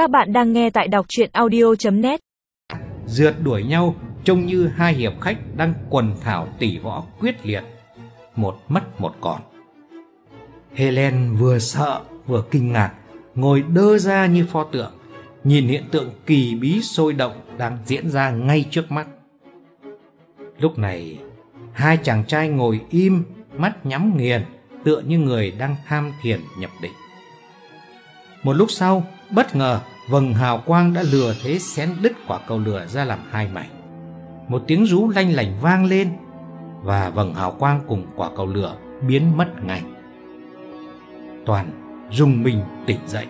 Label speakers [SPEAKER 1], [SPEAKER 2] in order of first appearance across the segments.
[SPEAKER 1] Các bạn đang nghe tại đọc chuyện audio.net
[SPEAKER 2] dượt đuổi nhau trông như hai hiệp khách đang quần thảo tỷ võ quyết liệt. Một mất một còn. Helen vừa sợ vừa kinh ngạc, ngồi đơ ra như pho tượng, nhìn hiện tượng kỳ bí sôi động đang diễn ra ngay trước mắt. Lúc này, hai chàng trai ngồi im, mắt nhắm nghiền, tựa như người đang tham thiền nhập định. Một lúc sau, bất ngờ vầng hào quang đã lừa thế xén đứt quả cầu lửa ra làm hai mảnh. Một tiếng rú lanh lảnh vang lên và vầng hào quang cùng quả cầu lửa biến mất ngay. Toàn dùng mình tỉnh dậy.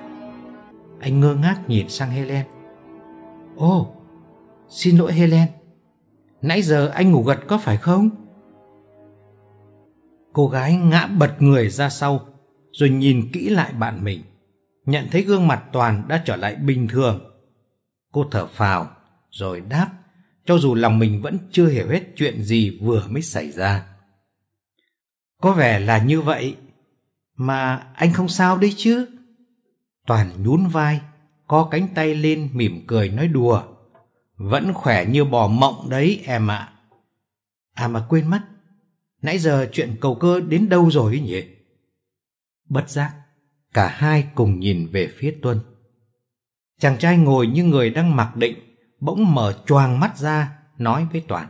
[SPEAKER 2] Anh ngơ ngác nhìn sang Helen. Ô, xin lỗi Helen. Nãy giờ anh ngủ gật có phải không? Cô gái ngã bật người ra sau rồi nhìn kỹ lại bạn mình nhận thấy gương mặt Toàn đã trở lại bình thường. Cô thở phào, rồi đáp, cho dù lòng mình vẫn chưa hiểu hết chuyện gì vừa mới xảy ra. Có vẻ là như vậy, mà anh không sao đấy chứ. Toàn nhún vai, co cánh tay lên mỉm cười nói đùa. Vẫn khỏe như bò mộng đấy em ạ. À. mà quên mất, nãy giờ chuyện cầu cơ đến đâu rồi nhỉ? Bất giác, Cả hai cùng nhìn về phía Tuân. Chàng trai ngồi như người đang mặc định, bỗng mở choàng mắt ra, nói với Toàn.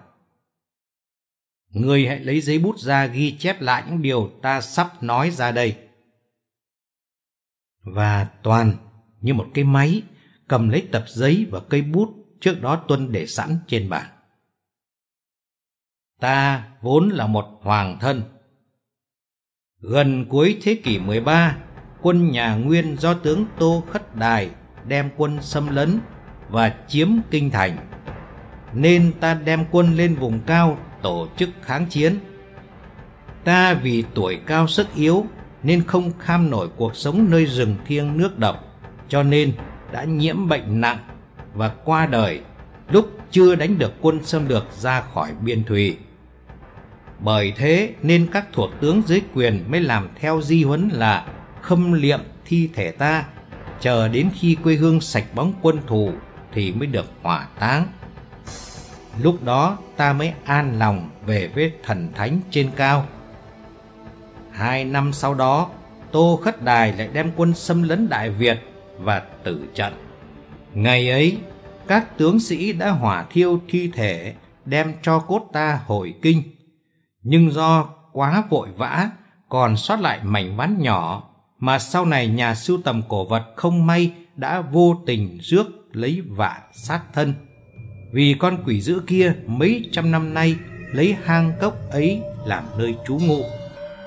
[SPEAKER 2] Ngươi hãy lấy giấy bút ra ghi chép lại những điều ta sắp nói ra đây. Và Toàn, như một cái máy, cầm lấy tập giấy và cây bút trước đó Tuân để sẵn trên bàn. Ta vốn là một hoàng thân. Gần cuối thế kỷ 13, quân nhà Nguyên do tướng Tô Khất Đài đem quân xâm lấn và chiếm kinh thành. Nên ta đem quân lên vùng cao tổ chức kháng chiến. Ta vì tuổi cao sức yếu nên không kham nổi cuộc sống nơi rừng thiêng nước độc, cho nên đã nhiễm bệnh nặng và qua đời lúc chưa đánh được quân xâm lược ra khỏi biên thùy. Bởi thế nên các thuộc tướng dưới quyền mới làm theo di huấn là khâm liệm thi thể ta, chờ đến khi quê hương sạch bóng quân thù thì mới được hỏa táng. Lúc đó ta mới an lòng về với thần thánh trên cao. Hai năm sau đó, tô khất đài lại đem quân xâm lấn đại việt và tử trận. Ngày ấy, các tướng sĩ đã hỏa thiêu thi thể, đem cho cốt ta hồi kinh. Nhưng do quá vội vã, còn sót lại mảnh ván nhỏ mà sau này nhà sưu tầm cổ vật không may đã vô tình rước lấy vạ sát thân. Vì con quỷ dữ kia mấy trăm năm nay lấy hang cốc ấy làm nơi trú ngụ.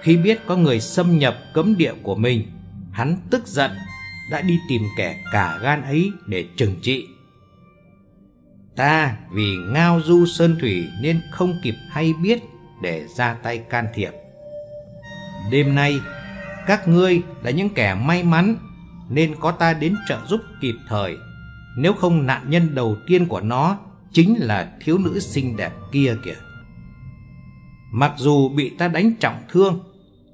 [SPEAKER 2] Khi biết có người xâm nhập cấm địa của mình, hắn tức giận đã đi tìm kẻ cả gan ấy để trừng trị. Ta vì ngao du sơn thủy nên không kịp hay biết để ra tay can thiệp. Đêm nay các ngươi là những kẻ may mắn nên có ta đến trợ giúp kịp thời. Nếu không nạn nhân đầu tiên của nó chính là thiếu nữ xinh đẹp kia kìa. Mặc dù bị ta đánh trọng thương,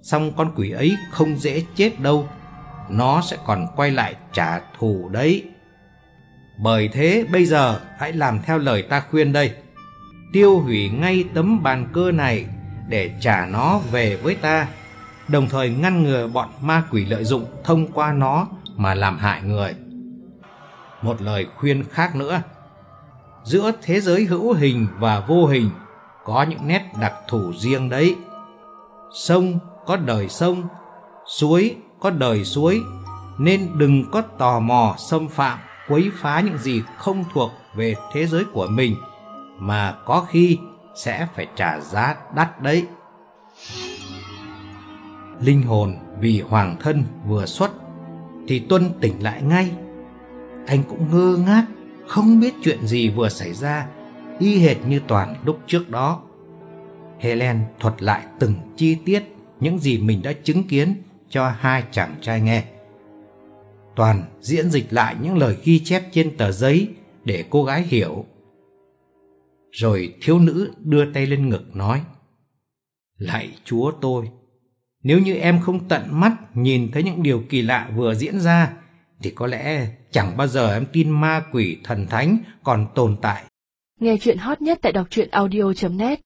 [SPEAKER 2] song con quỷ ấy không dễ chết đâu. Nó sẽ còn quay lại trả thù đấy. Bởi thế bây giờ hãy làm theo lời ta khuyên đây. Tiêu hủy ngay tấm bàn cơ này để trả nó về với ta đồng thời ngăn ngừa bọn ma quỷ lợi dụng thông qua nó mà làm hại người. Một lời khuyên khác nữa, giữa thế giới hữu hình và vô hình có những nét đặc thù riêng đấy. Sông có đời sông, suối có đời suối, nên đừng có tò mò xâm phạm, quấy phá những gì không thuộc về thế giới của mình, mà có khi sẽ phải trả giá đắt đấy linh hồn vì hoàng thân vừa xuất, thì tuân tỉnh lại ngay. Anh cũng ngơ ngác, không biết chuyện gì vừa xảy ra, y hệt như toàn lúc trước đó. Helen thuật lại từng chi tiết những gì mình đã chứng kiến cho hai chàng trai nghe. Toàn diễn dịch lại những lời ghi chép trên tờ giấy để cô gái hiểu. Rồi thiếu nữ đưa tay lên ngực nói, lạy chúa tôi nếu như em không tận mắt nhìn thấy những điều kỳ lạ vừa diễn ra, thì có lẽ chẳng bao giờ em tin ma quỷ thần thánh còn tồn tại.
[SPEAKER 3] Nghe chuyện hot nhất tại đọc truyện audio.net